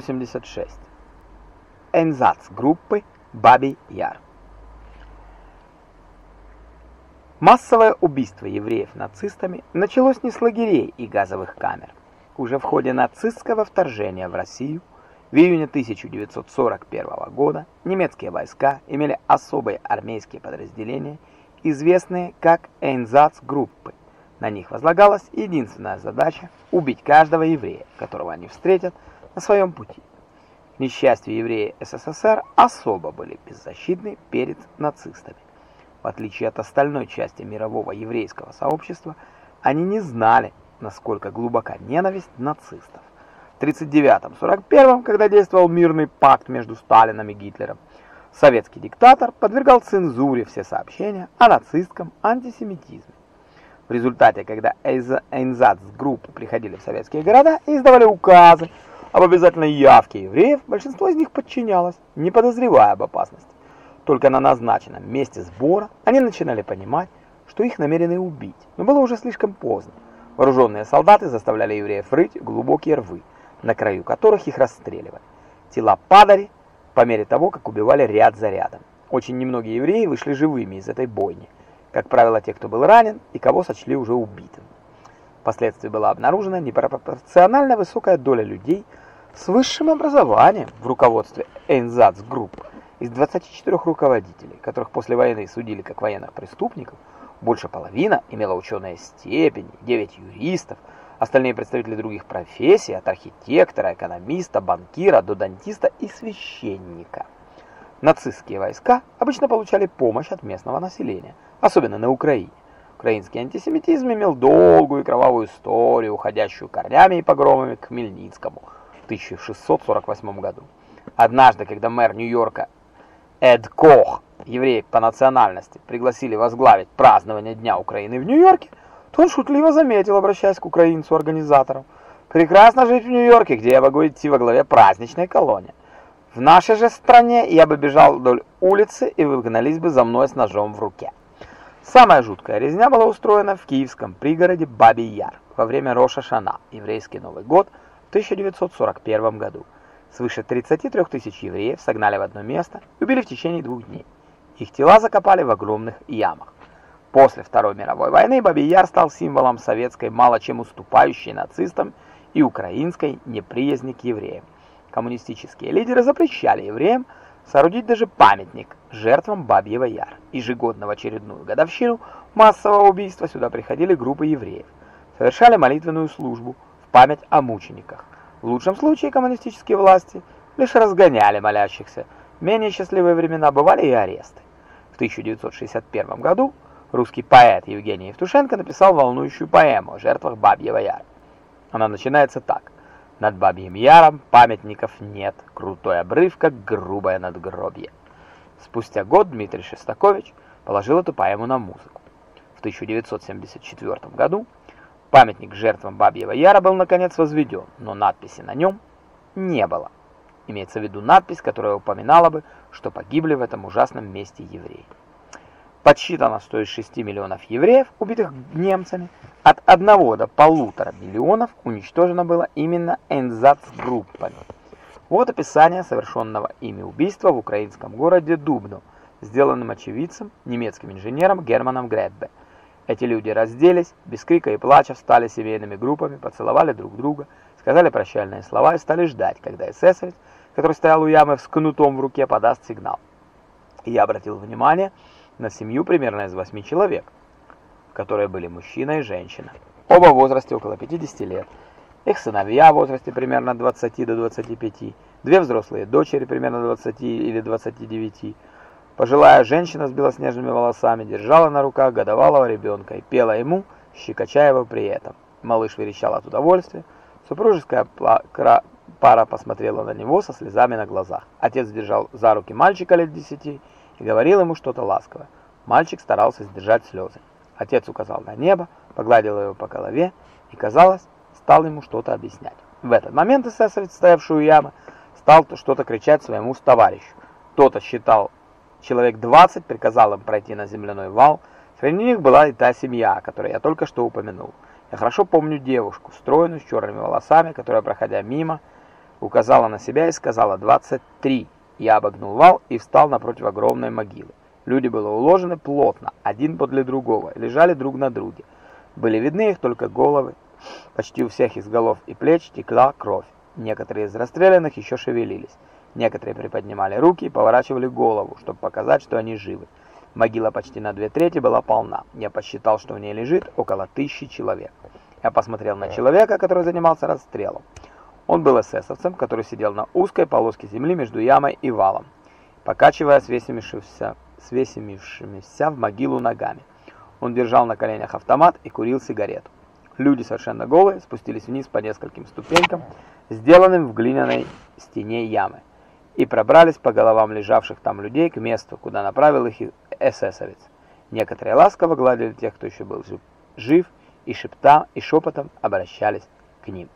1986. Энзац группы Бабий Яр. Массовое убийство евреев нацистами началось не с лагерей и газовых камер. Уже в ходе нацистского вторжения в Россию в июне 1941 года немецкие войска имели особые армейские подразделения, известные как Эйнзац-группы. На них возлагалась единственная задача – убить каждого еврея, которого они встретят на своем пути. К несчастью, евреи СССР особо были беззащитны перед нацистами. В отличие от остальной части мирового еврейского сообщества, они не знали, насколько глубока ненависть нацистов. В 1939-1941, когда действовал мирный пакт между Сталином и Гитлером, советский диктатор подвергал цензуре все сообщения о нацистском антисемитизме. В результате, когда Эйнзац-группы приходили в советские города и издавали указы об обязательной явке евреев, большинство из них подчинялось, не подозревая об опасности. Только на назначенном месте сбора они начинали понимать, что их намерены убить, но было уже слишком поздно. Вооруженные солдаты заставляли евреев рыть глубокие рвы, на краю которых их расстреливали. Тела падали по мере того, как убивали ряд за рядом. Очень немногие евреи вышли живыми из этой бойни. Как правило, те, кто был ранен и кого сочли уже убитым. Впоследствии была обнаружена непропорционально высокая доля людей с высшим образованием в руководстве Эйнзац-групп, из 24 руководителей, которых после войны судили как военных преступников, больше половина имела ученые степени, 9 юристов, остальные представители других профессий, от архитектора, экономиста, банкира до дантиста и священника. Нацистские войска обычно получали помощь от местного населения, особенно на Украине. Украинский антисемитизм имел долгую и кровавую историю, уходящую корнями и погромами к Хмельницкому в 1648 году. Однажды, когда мэр Нью-Йорка Эд Кох, еврей по национальности, пригласили возглавить празднование Дня Украины в Нью-Йорке, то он шутливо заметил, обращаясь к украинцу-организатору, «Прекрасно жить в Нью-Йорке, где я могу идти во главе праздничной колонии. В нашей же стране я бы бежал вдоль улицы, и вы гнались бы за мной с ножом в руке». Самая жуткая резня была устроена в киевском пригороде Бабий Яр во время Роша Шана, еврейский Новый год, в 1941 году. Свыше 33 тысяч евреев согнали в одно место и убили в течение двух дней. Их тела закопали в огромных ямах. После Второй мировой войны Бабий-Яр стал символом советской, мало чем уступающей нацистам и украинской неприязни к евреям. Коммунистические лидеры запрещали евреям соорудить даже памятник жертвам Бабьего Яр. Ежегодно в очередную годовщину массового убийства сюда приходили группы евреев, совершали молитвенную службу в память о мучениках. В лучшем случае коммунистические власти лишь разгоняли молящихся. В менее счастливые времена бывали и аресты. В 1961 году русский поэт Евгений Евтушенко написал волнующую поэму о жертвах Бабьего Яра. Она начинается так. Над Бабьим Яром памятников нет, крутой обрыв, как грубое надгробье. Спустя год Дмитрий Шестакович положил эту поэму на музыку. В 1974 году Памятник жертвам Бабьего Яра был наконец возведен, но надписи на нем не было. Имеется в виду надпись, которая упоминала бы, что погибли в этом ужасном месте евреи. Подсчитано, что из 6 миллионов евреев, убитых немцами, от 1 до полутора миллионов уничтожено было именно энзац-группами. Вот описание совершенного ими убийства в украинском городе Дубно, сделанным очевидцем, немецким инженером Германом Греббе. Эти люди разделись, без крика и плача встали семейными группами, поцеловали друг друга, сказали прощальные слова и стали ждать, когда эсэсовец, который стоял у ямы с кнутом в руке, подаст сигнал. И я обратил внимание на семью примерно из восьми человек, которые были мужчина и женщина. Оба в возрасте около 50 лет. Их сыновья в возрасте примерно 20 до 25, две взрослые дочери примерно 20 или 29 Пожилая женщина с белоснежными волосами держала на руках годовалого ребенка и пела ему, щекоча его при этом. Малыш верещал от удовольствия. Супружеская пара посмотрела на него со слезами на глазах. Отец держал за руки мальчика лет десяти и говорил ему что-то ласковое. Мальчик старался сдержать слезы. Отец указал на небо, погладил его по голове и, казалось, стал ему что-то объяснять. В этот момент эсэсовец, стоявший у ямы, стал что-то кричать своему товарищу. Тот считал человек 20 приказал им пройти на земляной вал. Среди них была и та семья, о которой я только что упомянул. Я хорошо помню девушку, стройную, с черными волосами, которая, проходя мимо, указала на себя и сказала «23». Я обогнул вал и встал напротив огромной могилы. Люди были уложены плотно, один подле другого, лежали друг на друге. Были видны их только головы. Почти у всех из голов и плеч текла кровь. Некоторые из расстрелянных еще шевелились. Некоторые приподнимали руки и поворачивали голову, чтобы показать, что они живы. Могила почти на две трети была полна. Я посчитал, что в ней лежит около тысячи человек. Я посмотрел на человека, который занимался расстрелом. Он был эсэсовцем, который сидел на узкой полоске земли между ямой и валом, покачивая свесившимся, свесившимися в могилу ногами. Он держал на коленях автомат и курил сигарету. Люди совершенно голые спустились вниз по нескольким ступенькам, сделанным в глиняной стене ямы, и пробрались по головам лежавших там людей к месту, куда направил их эсэсовец. Некоторые ласково гладили тех, кто еще был жив, и шепта, и шепотом обращались к ним.